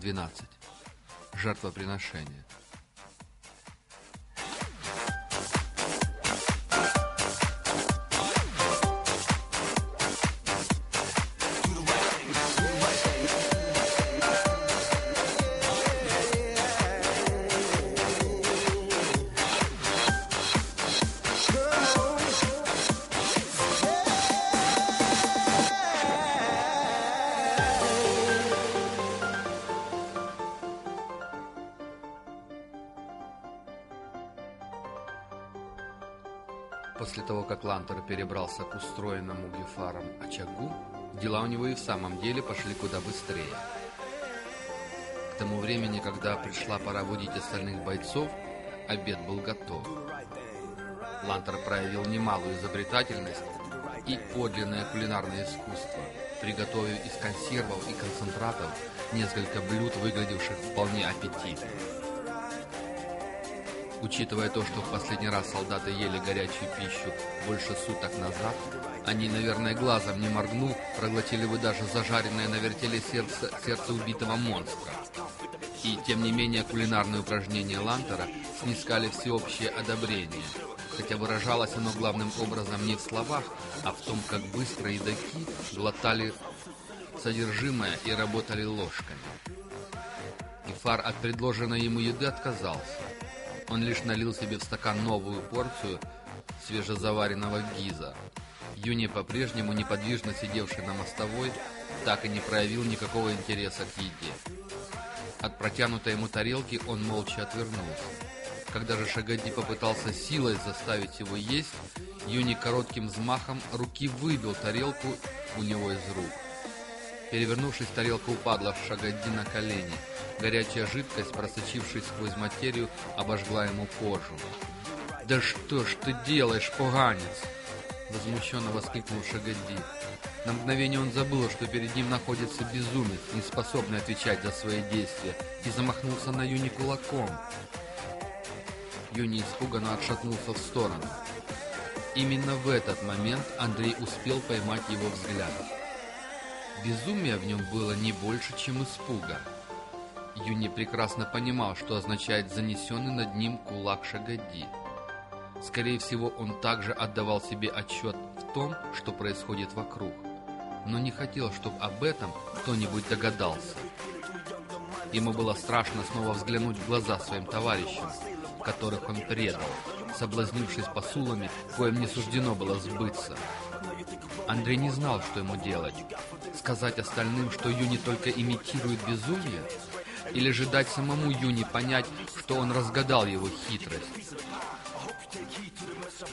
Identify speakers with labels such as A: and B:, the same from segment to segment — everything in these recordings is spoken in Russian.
A: Глава 12. Жертвоприношение. Перебрался к устроенному Гефаром очагу, дела у него и в самом деле пошли куда быстрее. К тому времени, когда пришла пора будить остальных бойцов, обед был готов. Лантер проявил немалую изобретательность и подлинное кулинарное искусство, приготовив из консервов и концентратов несколько блюд, выглядевших вполне аппетитно. Учитывая то, что в последний раз солдаты ели горячую пищу больше суток назад, они, наверное, глазом не моргнув, проглотили бы даже зажаренное на вертеле сердце, сердце убитого монстра. И, тем не менее, кулинарные упражнения Лантера снискали всеобщее одобрение, хотя выражалось оно главным образом не в словах, а в том, как быстро едоки глотали содержимое и работали ложками. Ифар от предложенной ему еды отказался. Он лишь налил себе в стакан новую порцию свежезаваренного гиза. Юни, по-прежнему неподвижно сидевший на мостовой, так и не проявил никакого интереса к еде. От протянутой ему тарелки он молча отвернулся. Когда же Шагади попытался силой заставить его есть, Юни коротким взмахом руки выбил тарелку у него из рук. Перевернувшись, тарелка упадла в Шагади на колени. Горячая жидкость, просочившись сквозь материю, обожгла ему кожу. «Да что ж ты делаешь, поганец?» Возмущенно воскликнул Шагади. На мгновение он забыл, что перед ним находится безумец, не способный отвечать за свои действия, и замахнулся на Юни кулаком. Юни испуганно отшатнулся в сторону. Именно в этот момент Андрей успел поймать его взгляд. Безумия в нем было не больше, чем испуга. Юни прекрасно понимал, что означает занесенный над ним кулак Шагади. Скорее всего, он также отдавал себе отчет в том, что происходит вокруг, но не хотел, чтобы об этом кто-нибудь догадался. Ему было страшно снова взглянуть в глаза своим товарищам, которых он предал, соблазнившись посулами, коим не суждено было сбыться. Андрей не знал, что ему делать. Сказать остальным, что Юни только имитирует безумие? Или же дать самому Юни понять, что он разгадал его хитрость?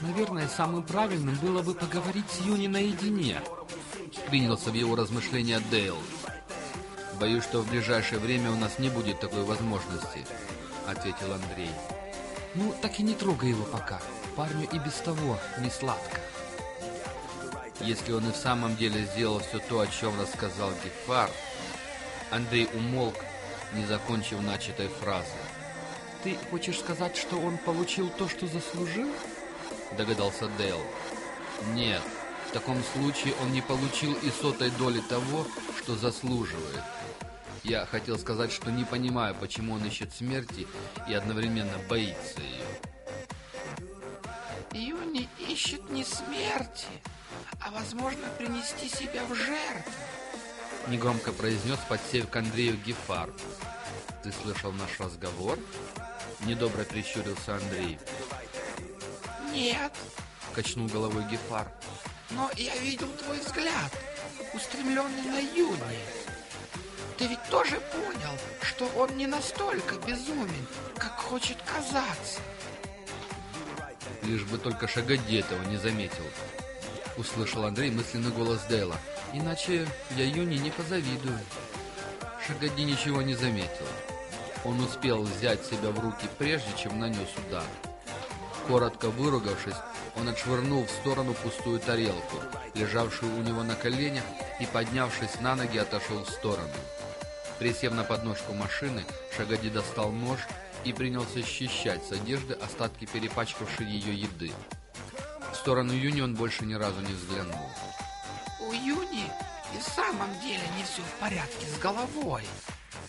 A: Наверное, самым правильным было бы поговорить с Юни наедине. Принялся в его размышления Дейл. Боюсь, что в ближайшее время у нас не будет такой возможности, ответил Андрей. Ну, так и не трогай его пока. Парню и без того не сладко. Если он и в самом деле сделал все то, о чем рассказал Гефар, Андрей умолк, не закончив начатой фразы. «Ты хочешь сказать, что он получил то, что заслужил?» Догадался Дейл. «Нет, в таком случае он не получил и сотой доли того, что заслуживает. Я хотел сказать, что не понимаю, почему он ищет смерти и одновременно боится ее».
B: Юни ищет не смерти, а возможно принести себя в жертву.
A: Негромко произнес, подсев к Андрею Гефар. «Ты слышал наш разговор?» Недобро прищурился Андрей.
B: Нет,
A: Качнул головой Гефар.
B: но я видел твой взгляд, устремленный на Юни. Ты ведь тоже понял, что он не настолько безумен, как хочет казаться.
A: Лишь бы только Шагади этого не заметил. Услышал Андрей мысленный голос Дейла. Иначе я Юни не позавидую. Шагади ничего не заметил. Он успел взять себя в руки, прежде чем нанес удар. Коротко выругавшись, он отшвырнул в сторону пустую тарелку, лежавшую у него на коленях, и, поднявшись на ноги, отошел в сторону. Присев на подножку машины, Шагади достал нож и принялся счищать с одежды остатки перепачкавшей ее еды. В сторону Юни он больше ни разу не взглянул.
B: У Юни и в самом деле не все в порядке с головой,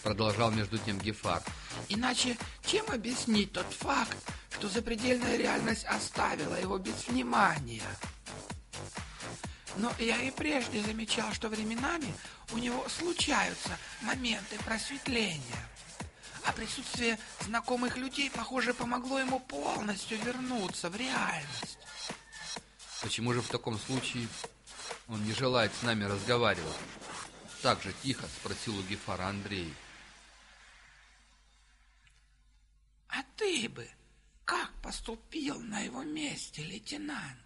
A: Продолжал между тем Гефар.
B: Иначе чем объяснить тот факт, что запредельная реальность оставила его без внимания? Но я и прежде замечал, что временами у него случаются моменты просветления. А присутствие знакомых людей, похоже, помогло ему полностью вернуться в реальность.
A: Почему же в таком случае он не желает с нами разговаривать? Так же тихо спросил у Гефара Андрей.
B: А ты бы как поступил на его месте, лейтенант?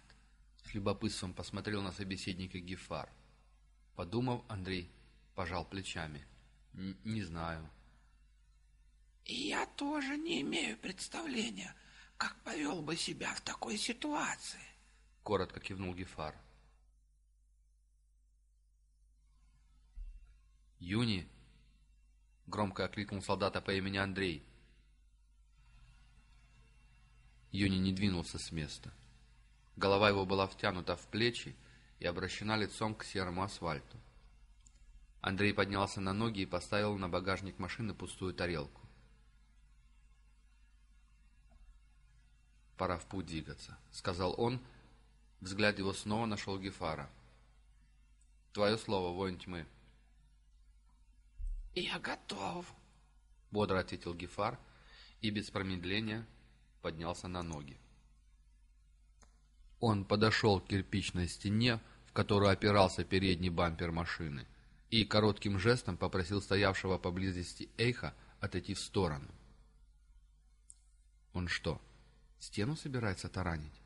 A: С любопытством посмотрел на собеседника Гефар. Подумав, Андрей пожал плечами. «Не знаю».
B: «И я тоже не имею представления, как повел бы себя в такой ситуации», —
A: коротко кивнул Гефар. «Юни!» — громко окликнул солдата по имени Андрей. Юни не двинулся с места. — Голова его была втянута в плечи и обращена лицом к серому асфальту. Андрей поднялся на ноги и поставил на багажник машины пустую тарелку. «Пора в путь двигаться», — сказал он. Взгляд его снова нашел Гефара. «Твое слово, воин тьмы».
B: «Я готов», —
A: бодро ответил Гефар и без промедления поднялся на ноги. Он подошел к кирпичной стене, в которую опирался передний бампер машины, и коротким жестом попросил стоявшего поблизости Эйха отойти в сторону. «Он что, стену собирается таранить?» —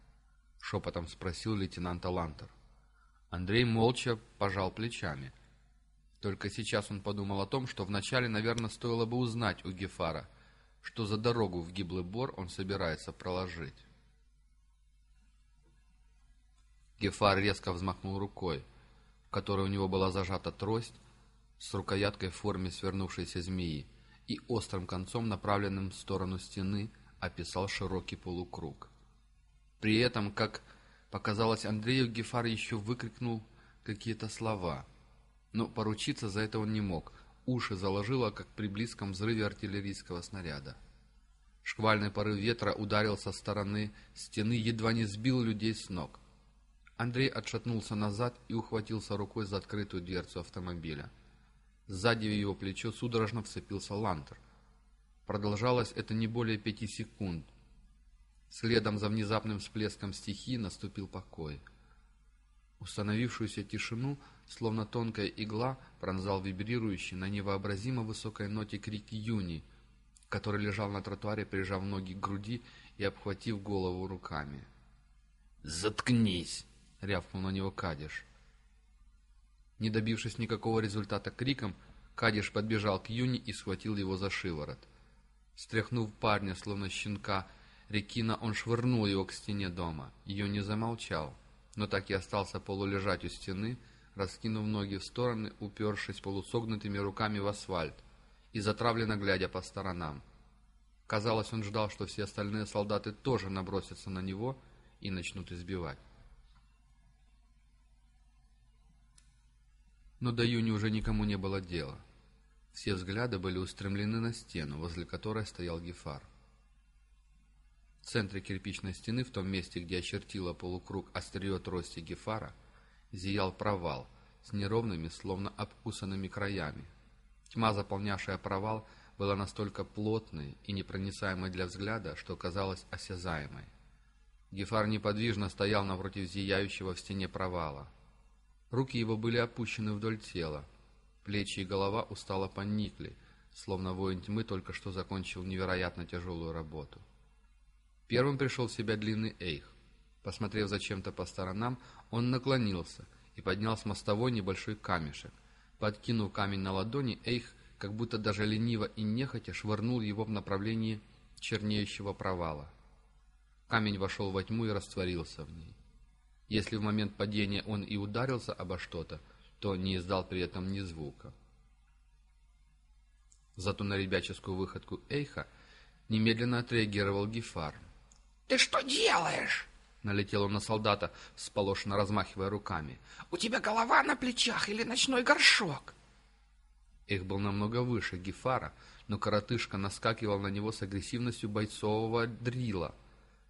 A: шепотом спросил лейтенант Лантер. Андрей молча пожал плечами. Только сейчас он подумал о том, что вначале, наверное, стоило бы узнать у Гефара, что за дорогу в гиблый бор он собирается проложить. Гефар резко взмахнул рукой, в которой у него была зажата трость с рукояткой в форме свернувшейся змеи и острым концом, направленным в сторону стены, описал широкий полукруг. При этом, как показалось Андрею, Гефар еще выкрикнул какие-то слова. Но поручиться за это он не мог. Уши заложило, как при близком взрыве артиллерийского снаряда. Шквальный порыв ветра ударил со стороны стены, едва не сбил людей с ног. Андрей отшатнулся назад и ухватился рукой за открытую дверцу автомобиля. Сзади в его плечо судорожно вцепился лантер. Продолжалось это не более пяти секунд. Следом за внезапным всплеском стихии наступил покой. Установившуюся тишину, словно тонкая игла, пронзал вибрирующий на невообразимо высокой ноте крик Юни, который лежал на тротуаре, прижав ноги к груди и обхватив голову руками. «Заткнись!» — рявкнул на него Кадиш. Не добившись никакого результата криком, Кадиш подбежал к Юни и схватил его за шиворот. Стряхнув парня, словно щенка, Рекина он швырнул его к стене дома. Юни замолчал, но так и остался полулежать у стены, раскинув ноги в стороны, упершись полусогнутыми руками в асфальт и затравленно глядя по сторонам. Казалось, он ждал, что все остальные солдаты тоже набросятся на него и начнут избивать. Но до Юни уже никому не было дела. Все взгляды были устремлены на стену, возле которой стоял Гефар. В центре кирпичной стены, в том месте, где очертила полукруг острие трости Гефара, зиял провал с неровными, словно обкусанными краями. Тьма, заполнявшая провал, была настолько плотной и непроницаемой для взгляда, что казалась осязаемой. Гефар неподвижно стоял напротив зияющего в стене провала. Руки его были опущены вдоль тела. Плечи и голова устало поникли, словно воин тьмы только что закончил невероятно тяжелую работу. Первым пришел в себя длинный эйх. Посмотрев зачем-то по сторонам, он наклонился и поднял с мостовой небольшой камешек. Подкинув камень на ладони, эйх, как будто даже лениво и нехотя, швырнул его в направлении чернеющего провала. Камень вошел во тьму и растворился в ней. Если в момент падения он и ударился обо что-то, то не издал при этом ни звука. Зато на ребяческую выходку Эйха немедленно отреагировал Гефар.
B: «Ты что делаешь?»
A: Налетел он на солдата, сполошенно размахивая руками.
B: «У тебя голова на плечах или ночной горшок?»
A: Их был намного выше Гефара, но коротышка наскакивал на него с агрессивностью бойцового дрила,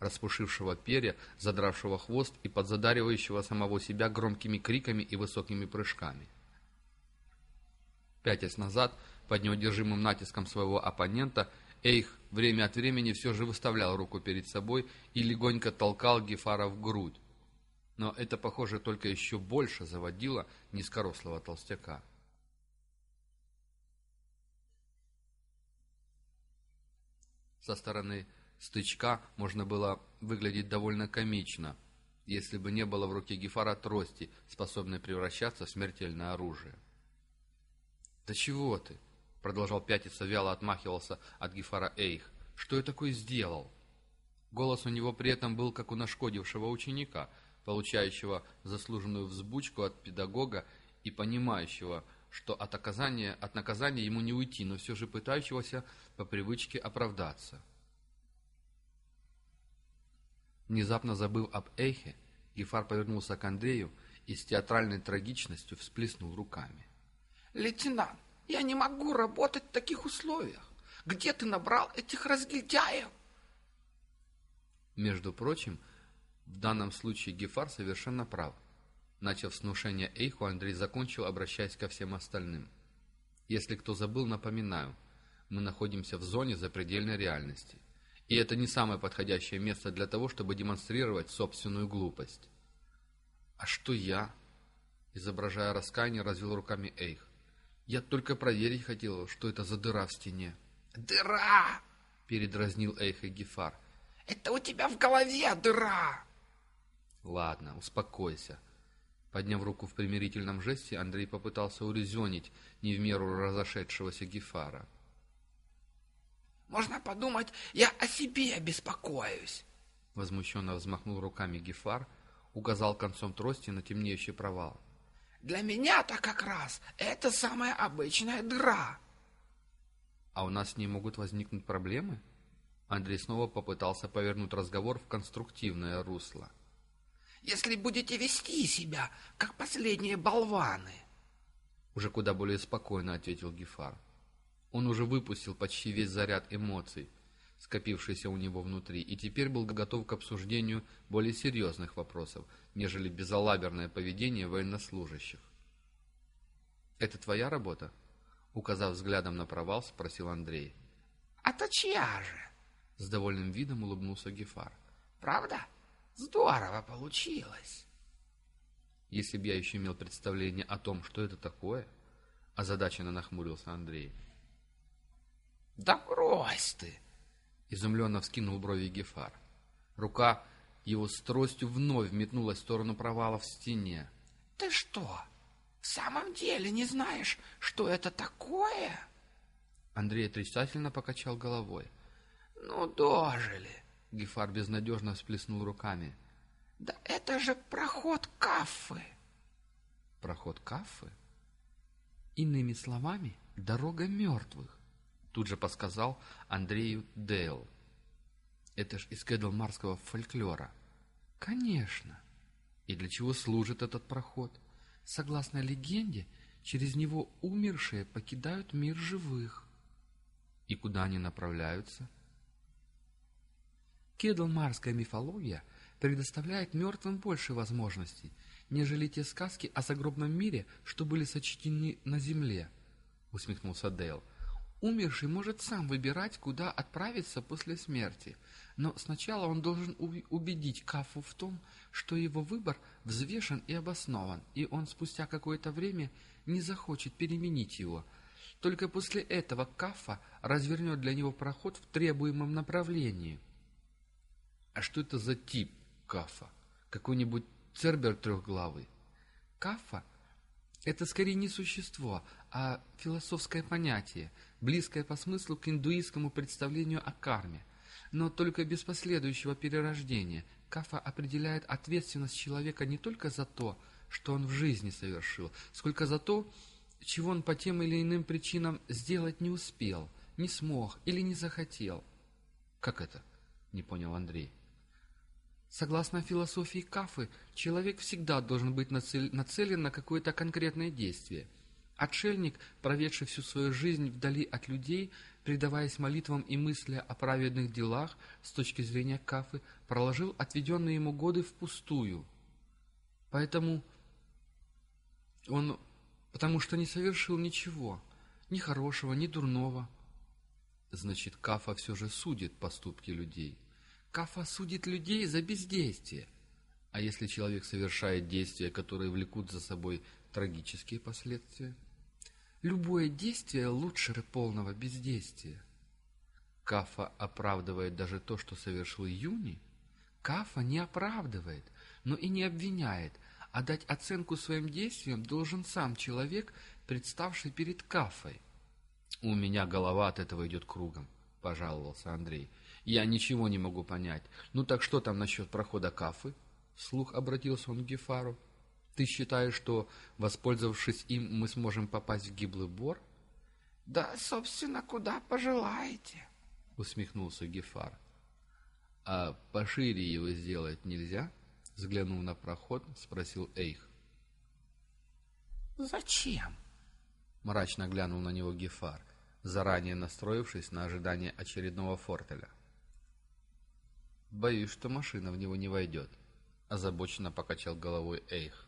A: распушившего перья, задравшего хвост и подзадаривающего самого себя громкими криками и высокими прыжками. Пятясь назад, под неудержимым натиском своего оппонента, Эйх время от времени все же выставлял руку перед собой и легонько толкал Гефара в грудь. Но это, похоже, только еще больше заводило низкорослого толстяка. Со стороны стычка можно было выглядеть довольно комично, если бы не было в руке Гефара трости, способной превращаться в смертельное оружие. «Да чего ты?» — продолжал пятиться, вяло отмахивался от Гефара Эйх. «Что я такое сделал?» Голос у него при этом был как у нашкодившего ученика, получающего заслуженную взбучку от педагога и понимающего, что от, оказания, от наказания ему не уйти, но все же пытающегося по привычке оправдаться. Внезапно забыв об Эйхе, Гефар повернулся к Андрею и с театральной трагичностью всплеснул руками.
B: «Лейтенант, я не могу работать в таких условиях. Где ты набрал этих разгильдяев?»
A: Между прочим, в данном случае Гефар совершенно прав. Начав с внушения Эйху, Андрей закончил, обращаясь ко всем остальным. Если кто забыл, напоминаю, мы находимся в зоне запредельной реальности. И это не самое подходящее место для того, чтобы демонстрировать собственную глупость. «А что я?» Изображая раскаяние, развел руками Эйх. «Я только проверить хотел, что это за дыра в стене».
B: «Дыра!»
A: — передразнил Эйх и Гефар.
B: «Это у тебя в голове дыра!»
A: «Ладно, успокойся». Подняв руку в примирительном жесте, Андрей попытался урезонить не в меру разошедшегося Гефара.
B: Можно подумать, я о себе беспокоюсь.
A: Возмущенно взмахнул руками Гефар, указал концом трости на темнеющий провал.
B: Для меня-то как раз это самая обычная дыра.
A: А у нас с ней могут возникнуть проблемы? Андрей снова попытался повернуть разговор в конструктивное русло.
B: Если будете вести себя, как последние болваны.
A: Уже куда более спокойно ответил Гефар. Он уже выпустил почти весь заряд эмоций, скопившийся у него внутри, и теперь был готов к обсуждению более серьезных вопросов, нежели безалаберное поведение военнослужащих. «Это твоя работа?» Указав взглядом на провал, спросил Андрей.
B: «А то чья же?»
A: С довольным видом улыбнулся Гефар.
B: «Правда? Здорово получилось!»
A: «Если б я еще имел представление о том, что это такое...» Озадаченно нахмурился Андрей.
B: «Да брось ты!»
A: — изумленно вскинул брови Гефар. Рука его с тростью вновь метнулась в сторону провала в стене.
B: «Ты что, в самом деле не знаешь, что это такое?»
A: Андрей отрицательно покачал головой.
B: «Ну, дожили!»
A: — Гефар безнадежно всплеснул руками.
B: «Да это же проход Каффы!»
A: «Проход Каффы?» Иными словами, дорога мертвых тут же подсказал Андрею Дейл. Это ж из кэдлмарского фольклора. Конечно. И для чего служит этот проход? Согласно легенде, через него умершие покидают мир живых. И куда они направляются? Кедлмарская мифология предоставляет мертвым больше возможностей, нежели те сказки о загробном мире, что были сочтены на земле, — усмехнулся Дейл. Умерший может сам выбирать, куда отправиться после смерти, но сначала он должен убедить Кафу в том, что его выбор взвешен и обоснован, и он спустя какое-то время не захочет переменить его. Только после этого Кафа развернет для него проход в требуемом направлении. А что это за тип Кафа? Какой-нибудь Цербер трехглавый? Кафа — это скорее не существо, а философское понятие — близкое по смыслу к индуистскому представлению о карме, но только без последующего перерождения. Кафа определяет ответственность человека не только за то, что он в жизни совершил, сколько за то, чего он по тем или иным причинам сделать не успел, не смог или не захотел. Как это? Не понял Андрей. Согласно философии Кафы, человек всегда должен быть нацелен на какое-то конкретное действие – Отшельник, проведший всю свою жизнь вдали от людей, предаваясь молитвам и мысли о праведных делах, с точки зрения Кафы, проложил отведенные ему годы впустую. Поэтому он... потому что не совершил ничего, ни хорошего, ни дурного. Значит, Кафа все же судит поступки людей. Кафа судит людей за бездействие. А если человек совершает действия, которые влекут за собой трагические последствия? Любое действие лучше полного бездействия. Кафа оправдывает даже то, что совершил Юни? Кафа не оправдывает, но и не обвиняет, а дать оценку своим действиям должен сам человек, представший перед Кафой. «У меня голова от этого идет кругом», — пожаловался Андрей. «Я ничего не могу понять. Ну так что там насчет прохода Кафы?» Вслух обратился он к Гефару. Ты считаешь, что, воспользовавшись им, мы сможем попасть в гиблый бор?
B: — Да, собственно, куда пожелаете, — усмехнулся Гефар.
A: — А пошире его сделать нельзя? — взглянув на проход, спросил Эйх.
B: — Зачем?
A: — мрачно глянул на него Гефар, заранее настроившись на ожидание очередного фортеля. — Боюсь, что машина в него не войдет, — озабоченно покачал головой Эйх.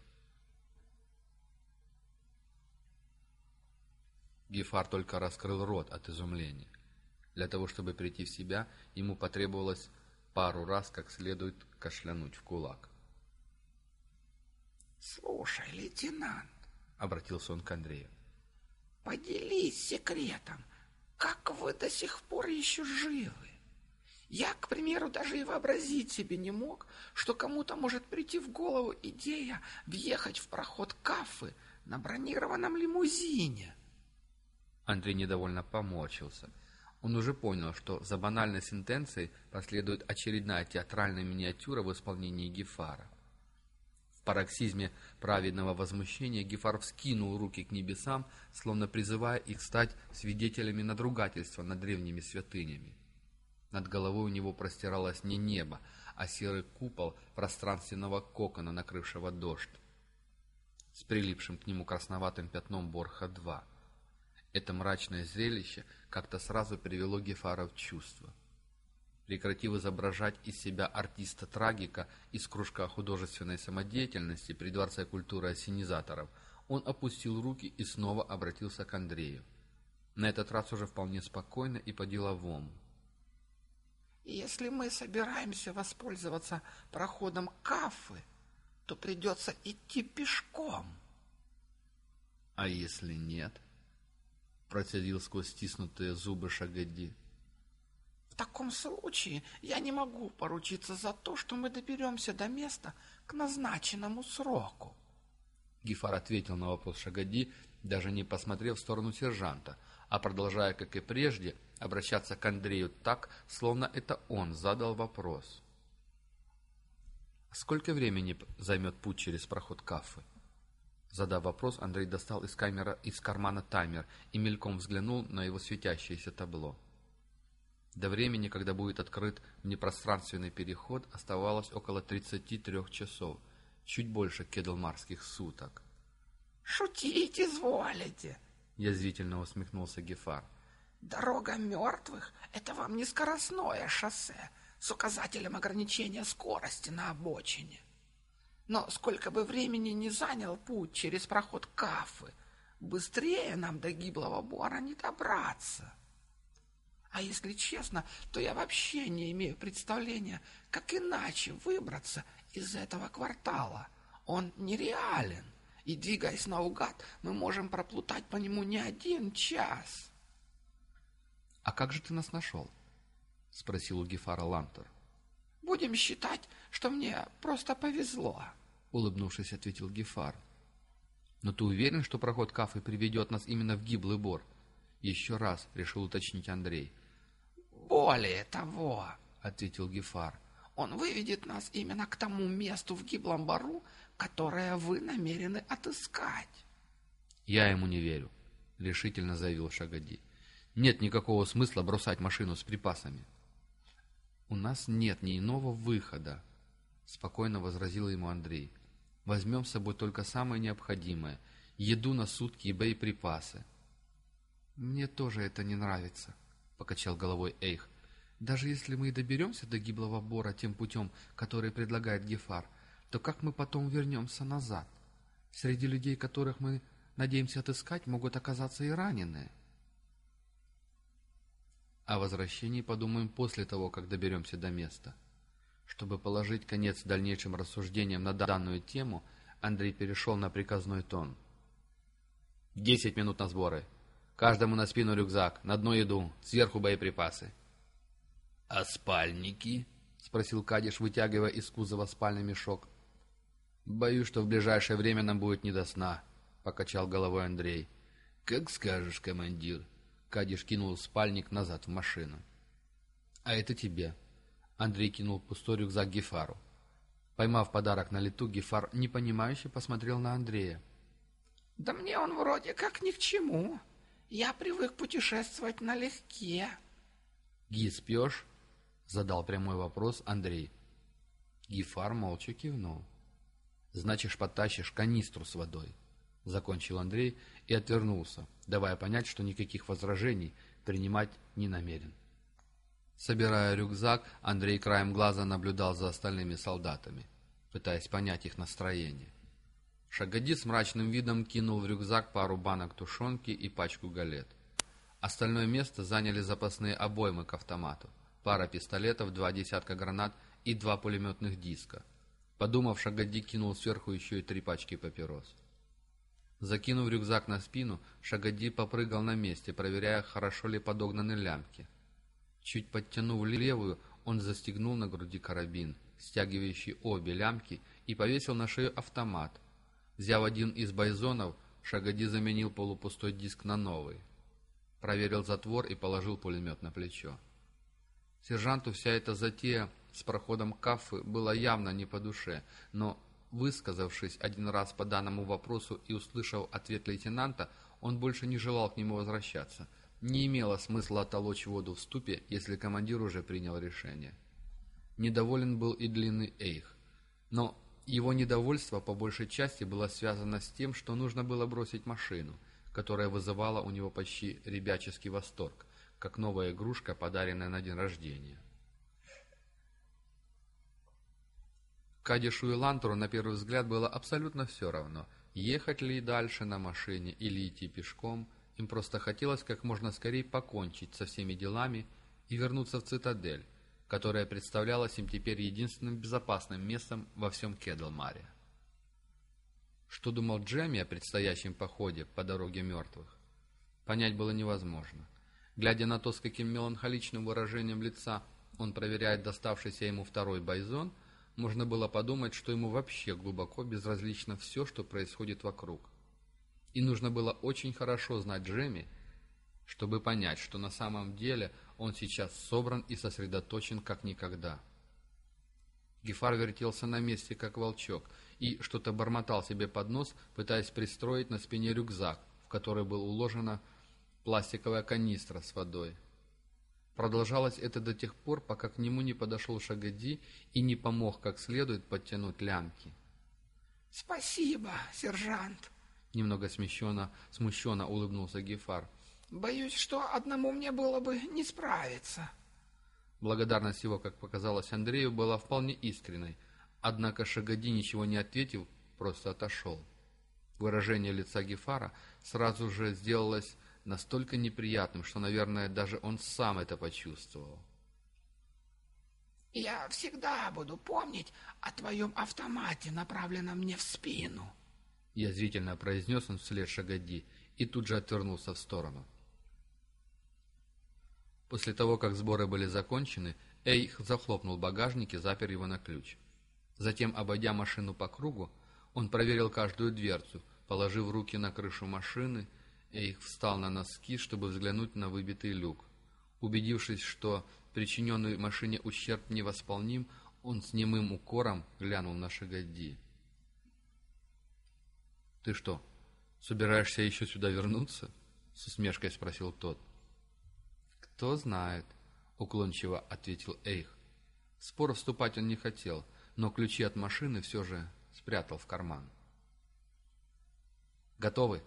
A: Гефар только раскрыл рот от изумления. Для того, чтобы прийти в себя, ему потребовалось пару раз как следует кашлянуть в кулак.
B: «Слушай, лейтенант», — обратился он к Андрею, — «поделись секретом, как вы до сих пор еще живы? Я, к примеру, даже и вообразить себе не мог, что кому-то может прийти в голову идея въехать в проход кафы на бронированном лимузине».
A: Андрей недовольно поморщился. Он уже понял, что за банальной сентенцией последует очередная театральная миниатюра в исполнении Гефара. В пароксизме праведного возмущения Гефар вскинул руки к небесам, словно призывая их стать свидетелями надругательства над древними святынями. Над головой у него простиралось не небо, а серый купол пространственного кокона, накрывшего дождь, с прилипшим к нему красноватым пятном Борха-2. Это мрачное зрелище как-то сразу привело Гефара в чувство. Прекратив изображать из себя артиста-трагика из кружка художественной самодеятельности при Дворце культуры ассенизаторов, он опустил руки и снова обратился к Андрею. На этот раз уже вполне спокойно и по-деловому.
B: «Если мы собираемся воспользоваться проходом Кафы, то придется идти пешком».
A: «А если нет?» Процедил сквозь стиснутые зубы Шагади.
B: В таком случае я не могу поручиться за то, что мы доберемся до места к назначенному сроку.
A: Гифар ответил на вопрос Шагади, даже не посмотрев в сторону сержанта, а продолжая, как и прежде, обращаться к Андрею так, словно это он задал вопрос. «Сколько времени займет путь через проход Кафы?» Задав вопрос, Андрей достал из, камера, из кармана таймер и мельком взглянул на его светящееся табло. До времени, когда будет открыт внепространственный переход, оставалось около 33 часов, чуть больше кедлмарских суток.
B: «Шутить изволите!»
A: — язвительно усмехнулся Гефар.
B: «Дорога мертвых — это вам не скоростное шоссе с указателем ограничения скорости на обочине. Но сколько бы времени не занял путь через проход Кафы, быстрее нам до гиблого бора не добраться. А если честно, то я вообще не имею представления, как иначе выбраться из этого квартала. Он нереален, и, двигаясь наугад, мы можем проплутать по нему не один час.
A: — А как же ты нас нашел? — спросил у Гефара Лантер.
B: — Будем считать, что мне просто повезло. —— улыбнувшись, ответил Гефар.
A: «Но ты уверен, что проход Кафы приведет нас именно в гиблый бор?» Еще раз решил уточнить Андрей.
B: «Более того», — ответил Гефар, — «он выведет нас именно к тому месту в гиблом бору, которое вы намерены отыскать».
A: «Я ему не верю», — решительно заявил Шагади. «Нет никакого смысла бросать машину с припасами». «У нас нет ни иного выхода», — спокойно возразил ему Андрей. Возьмем с собой только самое необходимое. еду на сутки и боеприпасы.
B: «Мне тоже это не нравится», — покачал головой Эйх. «Даже если мы и доберемся до гиблого бора тем путем, который предлагает Гефар, то как мы потом вернемся назад? Среди людей, которых мы надеемся отыскать, могут оказаться и раненые».
A: О возвращении подумаем после того, как доберемся до места. Чтобы положить конец дальнейшим рассуждениям на данную тему, Андрей перешел на приказной тон. «Десять минут на сборы. Каждому на спину рюкзак, на дно еду, сверху боеприпасы». «А спальники?» — спросил Кадиш, вытягивая из кузова спальный мешок. «Боюсь, что в ближайшее время нам будет не до сна», — покачал головой Андрей. «Как скажешь, командир», Кадиш кинул спальник назад в машину. «А это тебе». Андрей кинул пустой рюкзак Гефару. Поймав подарок на лету, Гефар непонимающе посмотрел на Андрея.
B: «Да мне он вроде как ни к чему. Я привык путешествовать налегке».
A: «Ги, спешь?» — задал прямой вопрос Андрей. Гефар молча кивнул. «Значит, потащишь канистру с водой», — закончил Андрей и отвернулся, давая понять, что никаких возражений принимать не намерен. Собирая рюкзак, Андрей краем глаза наблюдал за остальными солдатами, пытаясь понять их настроение. Шагоди с мрачным видом кинул в рюкзак пару банок тушенки и пачку галет. Остальное место заняли запасные обоймы к автомату, пара пистолетов, два десятка гранат и два пулеметных диска. Подумав, Шагоди кинул сверху еще и три пачки папирос. Закинув рюкзак на спину, Шагади попрыгал на месте, проверяя, хорошо ли подогнаны лямки. Чуть подтянув левую, он застегнул на груди карабин, стягивающий обе лямки, и повесил на шею автомат. Взяв один из байзонов, Шагади заменил полупустой диск на новый. Проверил затвор и положил пулемет на плечо. Сержанту вся эта затея с проходом кафы была явно не по душе, но Высказавшись один раз по данному вопросу и услышав ответ лейтенанта, он больше не желал к нему возвращаться. Не имело смысла толочь воду в ступе, если командир уже принял решение. Недоволен был и длинный Эйх. Но его недовольство по большей части было связано с тем, что нужно было бросить машину, которая вызывала у него почти ребяческий восторг, как новая игрушка, подаренная на день рождения. Кадишу и Лантру на первый взгляд было абсолютно все равно, ехать ли дальше на машине или идти пешком, им просто хотелось как можно скорее покончить со всеми делами и вернуться в цитадель, которая представлялась им теперь единственным безопасным местом во всем Кедлмаре. Что думал Джемми о предстоящем походе по дороге мертвых, понять было невозможно. Глядя на то, с каким меланхоличным выражением лица он проверяет доставшийся ему второй байзон – можно было подумать, что ему вообще глубоко безразлично все, что происходит вокруг. И нужно было очень хорошо знать Джемми, чтобы понять, что на самом деле он сейчас собран и сосредоточен как никогда. Гефар вертелся на месте, как волчок, и что-то бормотал себе под нос, пытаясь пристроить на спине рюкзак, в который был уложена пластиковая канистра с водой. Продолжалось это до тех пор, пока к нему не подошел Шагади и не помог как следует подтянуть лямки.
B: «Спасибо, сержант!»
A: Немного смещенно, смущенно улыбнулся Гефар.
B: «Боюсь, что одному мне было бы не справиться».
A: Благодарность его, как показалось Андрею, была вполне искренней, однако Шагади ничего не ответил, просто отошел. Выражение лица Гефара сразу же сделалось настолько неприятным, что, наверное, даже он сам это почувствовал.
B: «Я всегда буду помнить о твоем автомате, направленном мне в спину», —
A: язвительно произнес он вслед Шагади и тут же отвернулся в сторону. После того, как сборы были закончены, Эйх захлопнул багажник и запер его на ключ. Затем, обойдя машину по кругу, он проверил каждую дверцу, положив руки на крышу машины — Эйх встал на носки, чтобы взглянуть на выбитый люк. Убедившись, что причиненный машине ущерб невосполним, он с немым укором глянул на Шагадди. «Ты что, собираешься еще сюда вернуться?» — с усмешкой спросил тот. «Кто знает», — уклончиво ответил Эйх. В спор вступать он не хотел, но ключи от машины все же спрятал в карман. «Готовы?»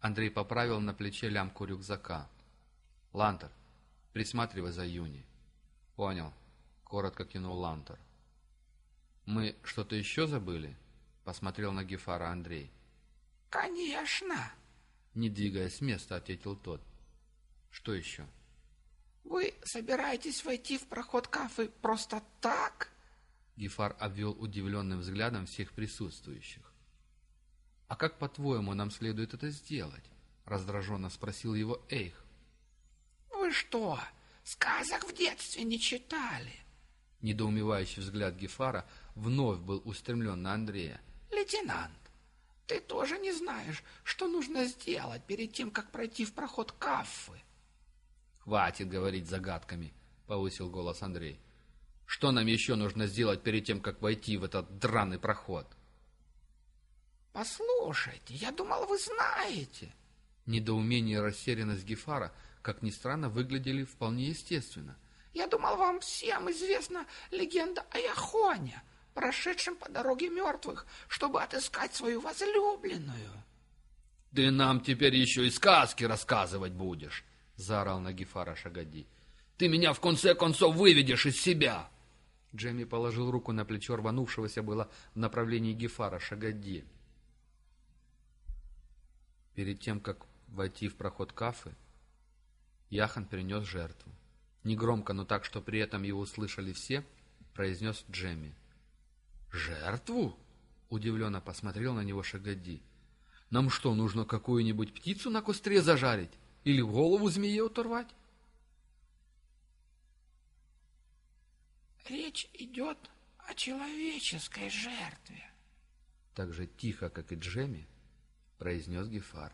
A: Андрей поправил на плече лямку рюкзака. «Лантер, присматривай за Юни». «Понял», — коротко кинул Лантер. «Мы что-то еще забыли?» — посмотрел на Гефара Андрей.
B: «Конечно!»
A: — не двигаясь с места, ответил тот. «Что еще?»
B: «Вы собираетесь войти в проход кафы просто так?»
A: Гефар обвел удивленным взглядом всех присутствующих. «А как, по-твоему, нам следует это сделать?» — раздраженно спросил его Эйх.
B: «Вы что, сказок в детстве не читали?»
A: Недоумевающий взгляд Гефара вновь был устремлен на Андрея.
B: «Лейтенант, ты тоже не знаешь, что нужно сделать перед тем, как пройти в проход кафы?»
A: «Хватит говорить загадками», — повысил голос Андрей. «Что нам еще нужно сделать перед тем, как войти в этот драный проход?»
B: «Послушайте, я думал, вы знаете!»
A: Недоумение и растерянность Гефара, как ни странно, выглядели вполне естественно.
B: «Я думал, вам всем известна легенда о Яхоне, прошедшем по дороге мертвых, чтобы отыскать свою возлюбленную».
A: «Ты нам теперь еще и сказки рассказывать будешь!» — заорал на Гефара Шагади. «Ты меня в конце концов выведешь из себя!» Джемми положил руку на плечо рванувшегося было в направлении Гефара Шагади. Перед тем, как войти в проход кафы, Яхан принес жертву. Негромко, но так, что при этом его услышали все, произнес Джемми. «Жертву?» — удивленно посмотрел на него Шагади. «Нам что, нужно какую-нибудь птицу на костре зажарить? Или голову змеи оторвать?»
B: «Речь идет о человеческой жертве»,
A: так же тихо, как и Джемми, произнес Гефар.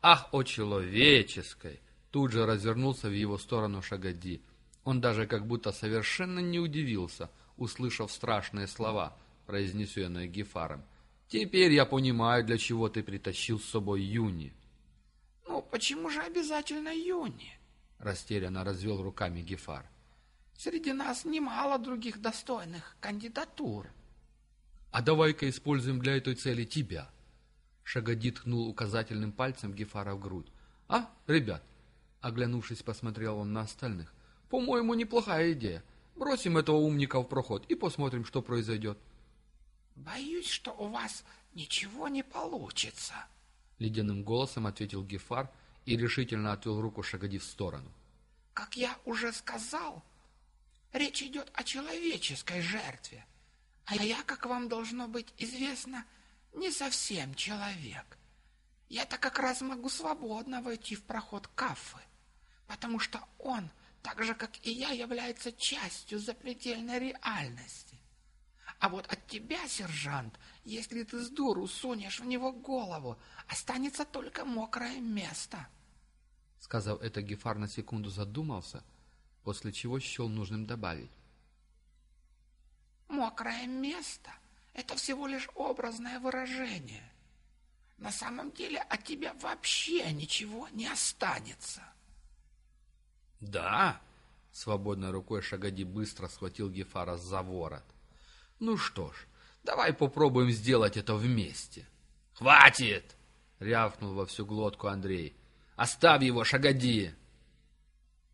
A: «Ах, о человеческой!» Тут же развернулся в его сторону Шагади. Он даже как будто совершенно не удивился, услышав страшные слова, произнесенные Гефаром. «Теперь я понимаю, для чего ты притащил с собой Юни».
B: «Ну, почему же обязательно Юни?»
A: Растерянно развел руками Гефар.
B: «Среди нас немало других достойных кандидатур».
A: «А давай-ка используем для этой цели тебя», Шагоди ткнул указательным пальцем Гефара в грудь. «А, ребят!» Оглянувшись, посмотрел он на остальных. «По-моему, неплохая идея. Бросим этого умника в проход и посмотрим, что произойдет».
B: «Боюсь, что у вас ничего не получится», —
A: ледяным голосом ответил Гефар и решительно отвел руку Шагоди в сторону.
B: «Как я уже сказал, речь идет о человеческой жертве, а я, как вам должно быть известно, — не совсем человек. Я-то как раз могу свободно войти в проход кафы, потому что он, так же, как и я, является частью запредельной реальности. А вот от тебя, сержант, если ты с дуру сунешь в него голову, останется только мокрое место.
A: Сказав это, Гефар на секунду задумался, после чего счел нужным добавить.
B: Мокрое место это всего лишь образное выражение. На самом деле от тебя вообще ничего не останется.
A: Да? Свободной рукой Шагади быстро схватил Гефара за ворот. Ну что ж, давай попробуем сделать это вместе. Хватит! Рявкнул во всю глотку Андрей. Оставь его, Шагади!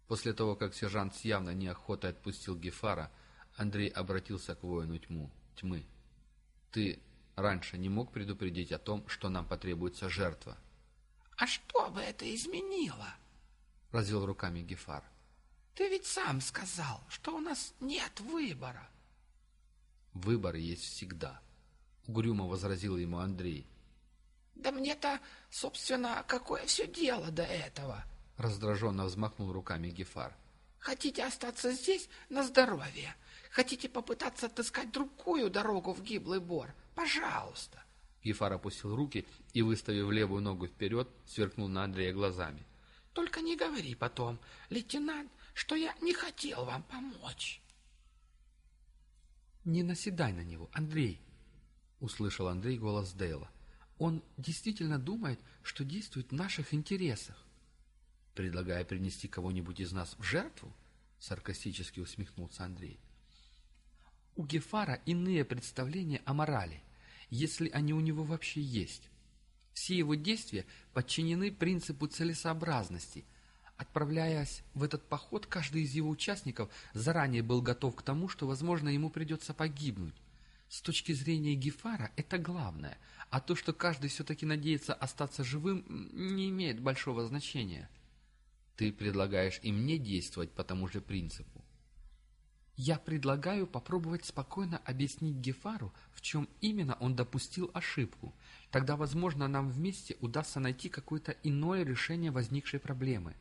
A: После того, как сержант с явно неохотой отпустил Гефара, Андрей обратился к воину тьму, тьмы. Ты раньше не мог предупредить о том, что нам потребуется жертва?
B: — А что бы это изменило?
A: — развел руками Гефар.
B: — Ты ведь сам сказал, что у нас нет выбора.
A: — Выбор есть всегда, — угрюмо возразил ему Андрей.
B: — Да мне-то, собственно, какое все дело до этого?
A: — раздраженно взмахнул руками Гефар.
B: — Хотите остаться здесь на здоровье? — Хотите попытаться отыскать другую дорогу в гиблый бор? Пожалуйста.
A: Гефар опустил руки и, выставив левую ногу вперед, сверкнул на Андрея глазами.
B: Только не говори потом, лейтенант, что я не хотел вам помочь.
A: Не наседай на него, Андрей, услышал Андрей голос Дейла. Он действительно думает, что действует в наших интересах. Предлагая принести кого-нибудь из нас в жертву, саркастически усмехнулся Андрей. У Гефара иные представления о морали, если они у него вообще есть. Все его действия подчинены принципу целесообразности. Отправляясь в этот поход, каждый из его участников заранее был готов к тому, что, возможно, ему придется погибнуть. С точки зрения Гефара это главное, а то, что каждый все-таки надеется остаться живым, не имеет большого значения. Ты предлагаешь и мне действовать по тому же принципу. Я предлагаю попробовать спокойно объяснить Гефару, в чем именно он допустил ошибку. Тогда, возможно, нам вместе удастся найти какое-то иное решение возникшей проблемы.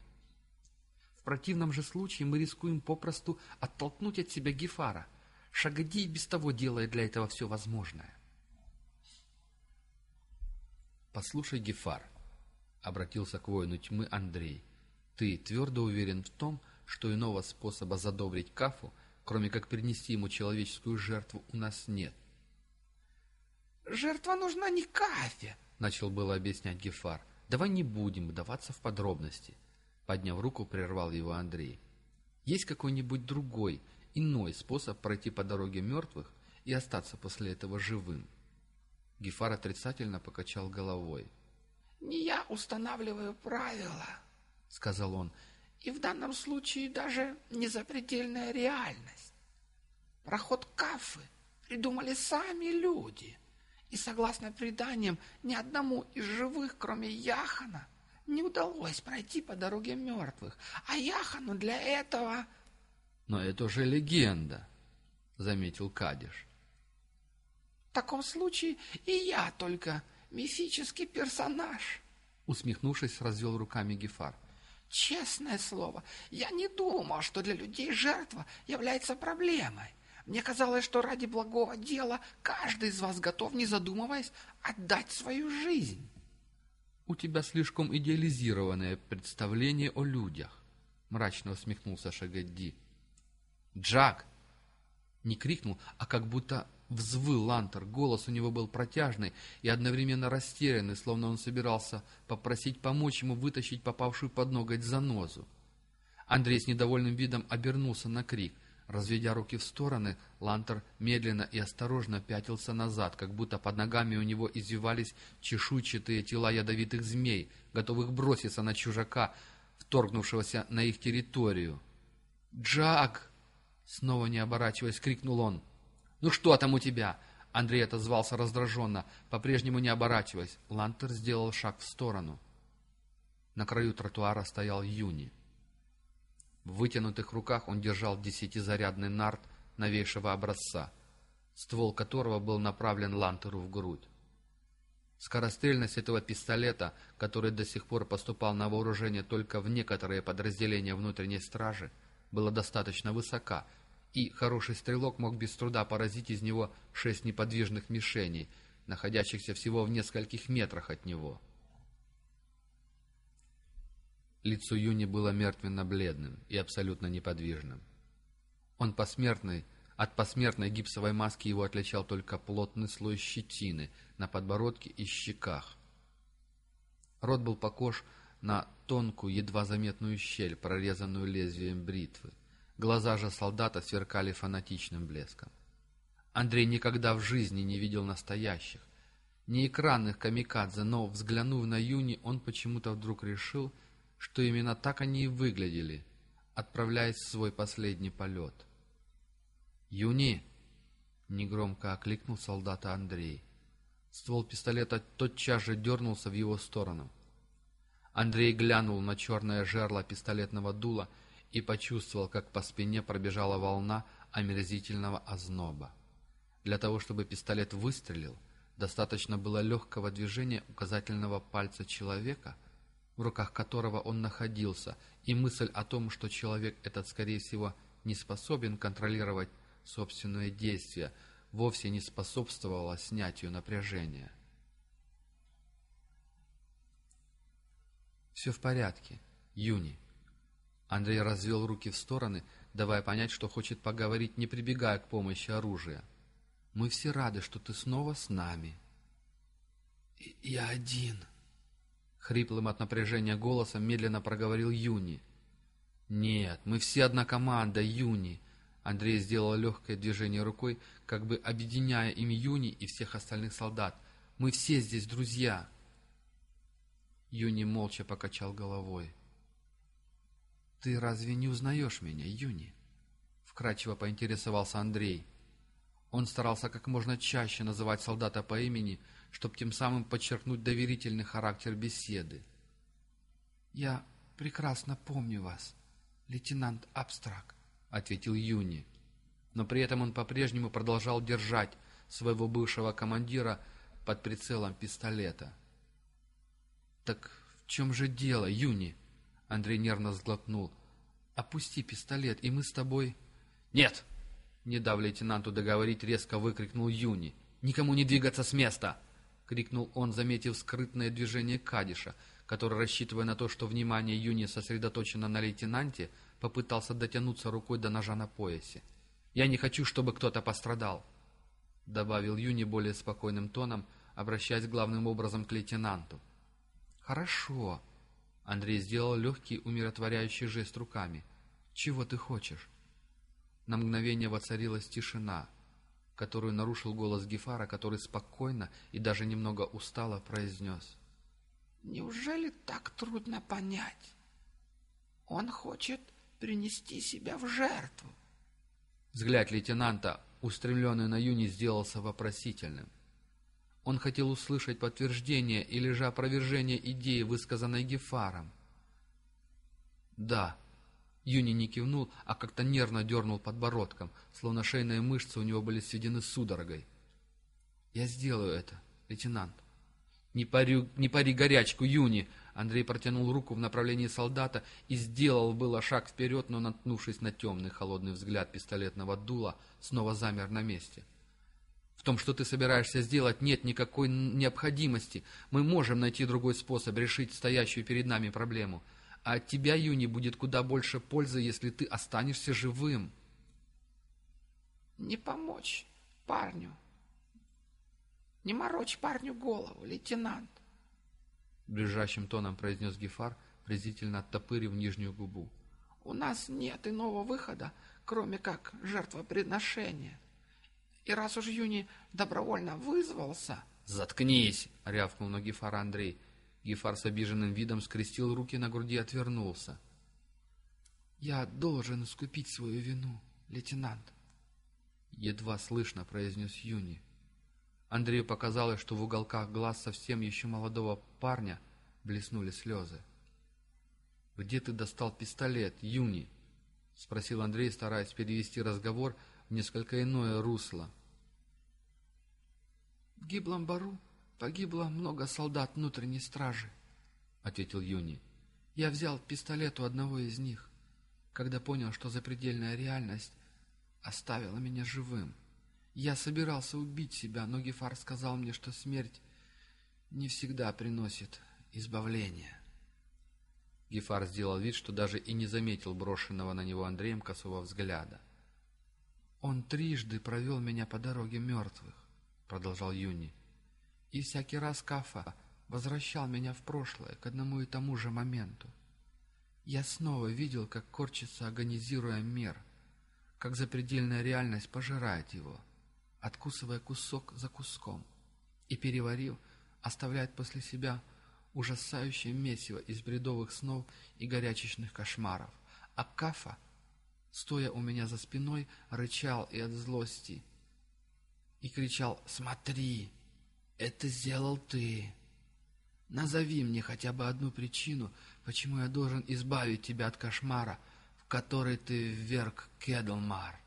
A: В противном же случае мы рискуем попросту оттолкнуть от себя Гефара. Шагади и без того делает для этого все возможное. «Послушай, Гефар», — обратился к воину тьмы Андрей, — «ты твердо уверен в том, что иного способа задобрить Кафу — кроме как принести ему человеческую жертву, у нас нет.
B: «Жертва нужна не Кафе», —
A: начал было объяснять Гефар. «Давай не будем вдаваться в подробности», — подняв руку, прервал его Андрей. «Есть какой-нибудь другой, иной способ пройти по дороге мертвых и остаться после этого живым?» Гефар отрицательно покачал головой.
B: «Не я устанавливаю правила», — сказал он, и в данном случае даже не запредельная реальность. Проход Кафы придумали сами люди, и, согласно преданиям, ни одному из живых, кроме Яхана, не удалось пройти по дороге мертвых, а Яхану для этого...
A: — Но это же легенда, — заметил Кадиш.
B: — В таком случае и я только мифический персонаж, — усмехнувшись, развел руками Гефар. — Честное слово, я не думал, что для людей жертва является проблемой. Мне казалось, что ради благого дела каждый из вас готов, не задумываясь, отдать свою жизнь.
A: У тебя слишком идеализированное представление о людях, мрачно усмехнулся Шагадди. Джак! Не крикнул, а как будто Взвыл Лантер, голос у него был протяжный и одновременно растерянный, словно он собирался попросить помочь ему вытащить попавшую под ноготь занозу. Андрей с недовольным видом обернулся на крик. Разведя руки в стороны, Лантер медленно и осторожно пятился назад, как будто под ногами у него извивались чешуйчатые тела ядовитых змей, готовых броситься на чужака, вторгнувшегося на их территорию. «Джак!» — снова не оборачиваясь, крикнул он. «Ну что там у тебя?» Андрей отозвался раздраженно, по-прежнему не оборачиваясь. Лантер сделал шаг в сторону. На краю тротуара стоял Юни. В вытянутых руках он держал десятизарядный нарт новейшего образца, ствол которого был направлен Лантеру в грудь. Скорострельность этого пистолета, который до сих пор поступал на вооружение только в некоторые подразделения внутренней стражи, была достаточно высока — и хороший стрелок мог без труда поразить из него шесть неподвижных мишеней, находящихся всего в нескольких метрах от него. Лицо Юни было мертвенно-бледным и абсолютно неподвижным. Он посмертный, от посмертной гипсовой маски его отличал только плотный слой щетины на подбородке и щеках. Рот был похож на тонкую, едва заметную щель, прорезанную лезвием бритвы. Глаза же солдата сверкали фанатичным блеском. Андрей никогда в жизни не видел настоящих, не экранных камикадзе, но, взглянув на Юни, он почему-то вдруг решил, что именно так они и выглядели, отправляясь в свой последний полет. «Юни!» — негромко окликнул солдата Андрей. Ствол пистолета тотчас же дернулся в его сторону. Андрей глянул на черное жерло пистолетного дула — и почувствовал, как по спине пробежала волна омерзительного озноба. Для того, чтобы пистолет выстрелил, достаточно было легкого движения указательного пальца человека, в руках которого он находился, и мысль о том, что человек этот, скорее всего, не способен контролировать собственные действия, вовсе не способствовала снятию напряжения. «Все в порядке, Юни», Андрей развел руки в стороны, давая понять, что хочет поговорить, не прибегая к помощи оружия. «Мы все рады, что ты снова с нами».
B: «Я один», —
A: хриплым от напряжения голосом медленно проговорил Юни. «Нет, мы все одна команда, Юни». Андрей сделал легкое движение рукой, как бы объединяя ими Юни и всех остальных солдат. «Мы все здесь друзья». Юни молча покачал головой. «Ты разве не узнаешь меня, Юни?» Вкратчиво поинтересовался Андрей. Он старался как можно чаще называть солдата по имени, чтобы тем самым подчеркнуть доверительный характер беседы. «Я прекрасно помню вас, лейтенант Абстрак», — ответил Юни. Но при этом он по-прежнему продолжал держать своего бывшего командира под прицелом пистолета. «Так в чем же дело, Юни?» Андрей нервно сглотнул. «Опусти пистолет, и мы с тобой...» «Нет!» Не дав лейтенанту договорить, резко выкрикнул Юни. «Никому не двигаться с места!» — крикнул он, заметив скрытное движение Кадиша, который, рассчитывая на то, что внимание Юни сосредоточено на лейтенанте, попытался дотянуться рукой до ножа на поясе. «Я не хочу, чтобы кто-то пострадал!» — добавил Юни более спокойным тоном, обращаясь главным образом к лейтенанту. «Хорошо!» — Андрей сделал легкий умиротворяющий жест руками. «Чего ты хочешь?» На мгновение воцарилась тишина, которую нарушил голос Гефара, который спокойно и даже немного устало произнес.
B: «Неужели так трудно понять? Он хочет принести себя в жертву».
A: Взгляд лейтенанта, устремленный на Юни, сделался вопросительным. Он хотел услышать подтверждение или же опровержение идеи, высказанной Гефаром. «Да», Юни не кивнул, а как-то нервно дернул подбородком, словно шейные мышцы у него были сведены судорогой. «Я сделаю это, лейтенант». «Не пари, не пари горячку, Юни!» Андрей протянул руку в направлении солдата и сделал было шаг вперед, но, наткнувшись на темный холодный взгляд пистолетного дула, снова замер на месте. «В том, что ты собираешься сделать, нет никакой необходимости. Мы можем найти другой способ решить стоящую перед нами проблему». А от тебя, Юни, будет куда больше пользы, если ты останешься живым.
B: Не помочь парню. Не морочь парню голову, лейтенант.
A: Ближайшим тоном произнес Гефар, презрительно оттопырив нижнюю губу.
B: У нас нет иного выхода, кроме как жертвоприношения. И раз уж Юни добровольно вызвался...
A: «Заткнись!» — рявкнул на Гефара Андрей. Гефар с обиженным видом скрестил руки на груди и отвернулся.
B: «Я должен искупить свою вину, лейтенант», —
A: едва слышно произнес Юни. Андрею показалось, что в уголках глаз совсем еще молодого парня блеснули слезы. «Где ты достал пистолет, Юни?» — спросил Андрей, стараясь перевести разговор в несколько иное русло.
B: «В гиблом бару Погибло много солдат внутренней стражи, — ответил Юни. Я взял пистолет у одного из них, когда понял, что запредельная реальность оставила меня живым. Я собирался убить себя, но Гефар сказал мне, что смерть не всегда приносит избавление.
A: Гефар сделал вид, что даже и не заметил брошенного на него Андреем косого взгляда.
B: «Он трижды провел меня по дороге мертвых», — продолжал Юни. И всякий раз Кафа возвращал меня в прошлое, к одному и тому же моменту. Я снова видел, как корчится, агонизируя мир, как запредельная реальность пожирает его, откусывая кусок за куском, и, переварив, оставляет после себя ужасающее месиво из бредовых снов и горячечных кошмаров. А Кафа, стоя у меня за спиной, рычал и от злости, и кричал «Смотри!» Это сделал ты. Назови мне хотя бы одну причину, почему я должен избавить тебя от кошмара, в который ты вверг Кедлмар.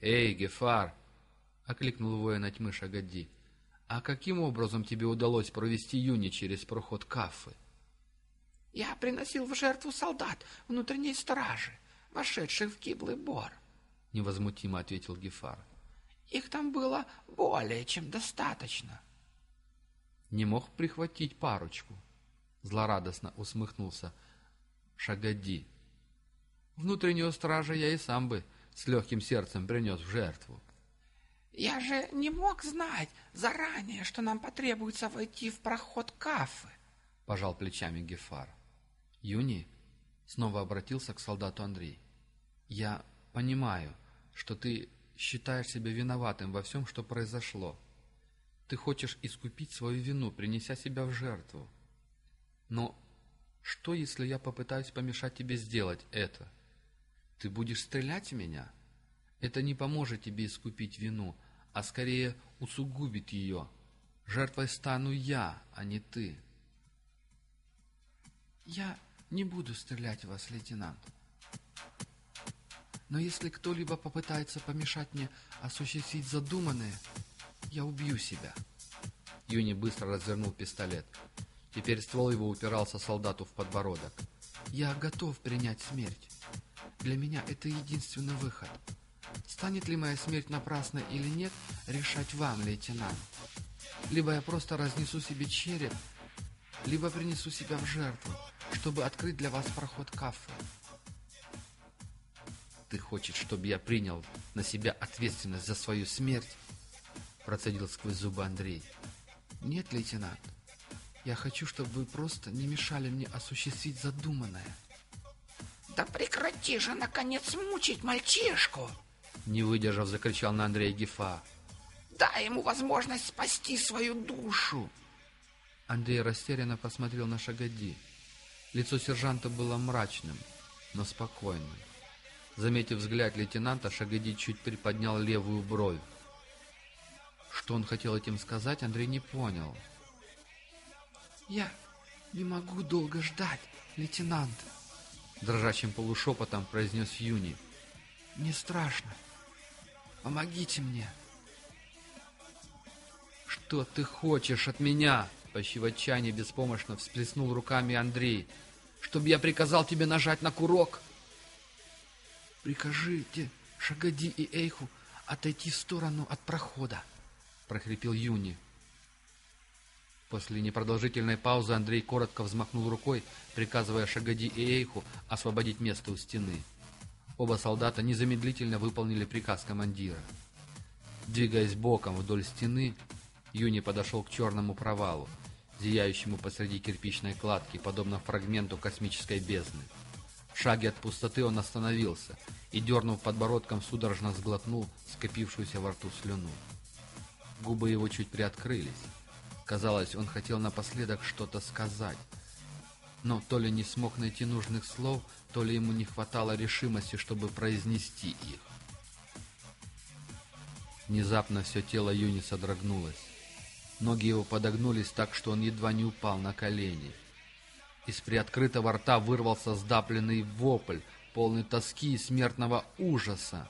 A: «Эй, Гефар!» — окликнул воина тьмы Шагади. «А каким образом тебе удалось провести Юни через проход Кафы?»
B: «Я приносил в жертву солдат внутренней стражи, вошедших в киблый бор», — невозмутимо ответил Гефар. Их там было более чем достаточно.
A: Не мог прихватить парочку. Злорадостно усмехнулся Шагади. Внутреннюю стража я и сам бы с легким сердцем принес в жертву.
B: Я же не мог знать заранее, что нам потребуется войти в проход кафы, пожал плечами Гефар.
A: Юни снова обратился к солдату Андрей. Я понимаю, что ты считаешь себя виноватым во всем, что произошло. Ты хочешь искупить свою вину, принеся себя в жертву. Но что, если я попытаюсь помешать тебе сделать это? Ты будешь стрелять в меня? Это не поможет тебе искупить вину, а скорее усугубит ее. Жертвой стану я, а не ты.
B: Я не буду стрелять в вас, лейтенант. Но если кто-либо попытается помешать мне осуществить задуманное, я убью себя.
A: Юни быстро развернул пистолет. Теперь ствол его упирался солдату в подбородок.
B: Я готов принять смерть. Для меня это единственный выход. Станет ли моя смерть напрасной или нет, решать вам, лейтенант. Либо я просто разнесу себе череп, либо принесу себя в жертву, чтобы открыть для вас проход кафе.
A: Ты хочешь, чтобы я принял на себя ответственность за свою смерть? Процедил сквозь зубы Андрей.
B: Нет, лейтенант. Я хочу, чтобы вы просто не мешали мне осуществить задуманное.
C: Да прекрати же, наконец, мучить мальчишку!
A: Не выдержав, закричал на Андрея Гефа.
C: Дай ему возможность спасти свою душу.
A: Андрей растерянно посмотрел на Шагоди. Лицо сержанта было мрачным, но спокойным. Заметив взгляд лейтенанта, Шагоди чуть приподнял левую бровь. Что он хотел этим сказать, Андрей не понял.
B: «Я не могу долго ждать, лейтенант!»
A: Дрожащим полушепотом произнес Юни.
B: «Мне страшно. Помогите мне!»
A: «Что ты хочешь от меня?» Почти в отчаянии беспомощно всплеснул руками Андрей. «Чтобы я приказал тебе нажать на курок?»
B: «Прикажите Шагади и Эйху отойти в сторону от прохода», — прохрипел Юни.
A: После непродолжительной паузы Андрей коротко взмахнул рукой, приказывая Шагади и Эйху освободить место у стены. Оба солдата незамедлительно выполнили приказ командира. Двигаясь боком вдоль стены, Юни подошел к черному провалу, зияющему посреди кирпичной кладки, подобно фрагменту космической бездны. Шаге от пустоты он остановился и, дернув подбородком, судорожно сглотнул скопившуюся во рту слюну. Губы его чуть приоткрылись. Казалось, он хотел напоследок что-то сказать. Но то ли не смог найти нужных слов, то ли ему не хватало решимости, чтобы произнести их. Внезапно все тело Юни содрогнулось. Ноги его подогнулись так, что он едва не упал на колени. Из приоткрытого рта вырвался сдапленный вопль, полный тоски и смертного ужаса.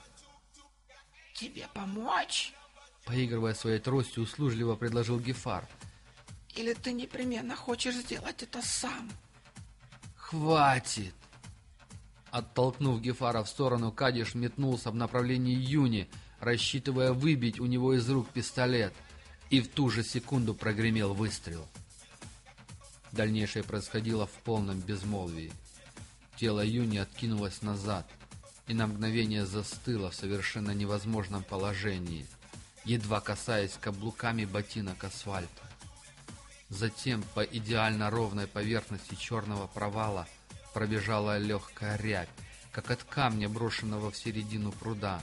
C: «Тебе помочь?»
A: Поигрывая своей тростью, услужливо предложил Гефар —
C: или ты непременно хочешь сделать это сам?
A: Хватит! Оттолкнув Гефара в сторону, Кадиш метнулся в направлении Юни, рассчитывая выбить у него из рук пистолет, и в ту же секунду прогремел выстрел. Дальнейшее происходило в полном безмолвии. Тело Юни откинулось назад и на мгновение застыло в совершенно невозможном положении, едва касаясь каблуками ботинок асфальта. Затем по идеально ровной поверхности черного провала пробежала легкая рябь, как от камня, брошенного в середину пруда.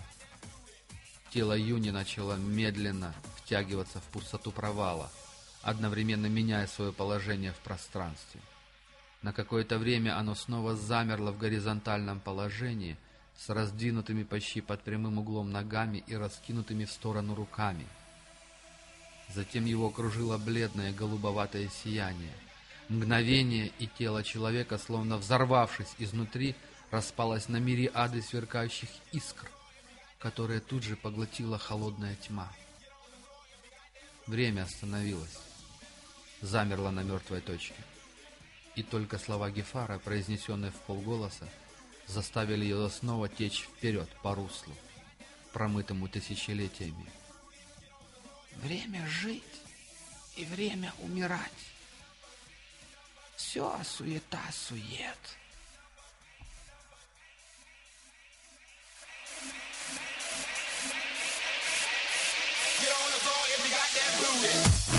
A: Тело Юни начало медленно втягиваться в пустоту провала, одновременно меняя свое положение в пространстве. На какое-то время оно снова замерло в горизонтальном положении, с раздвинутыми почти под прямым углом ногами и раскинутыми в сторону руками. Затем его окружило бледное голубоватое сияние. Мгновение, и тело человека, словно взорвавшись изнутри, распалось на мириады сверкающих искр, которые тут же поглотила холодная тьма. Время остановилось, замерло на мертвой точке. И только слова Гефара, произнесенные в полголоса, заставили ее снова течь вперед по руслу, промытому тысячелетиями.
C: Время жить и время умирать. Все суета-сует. Get.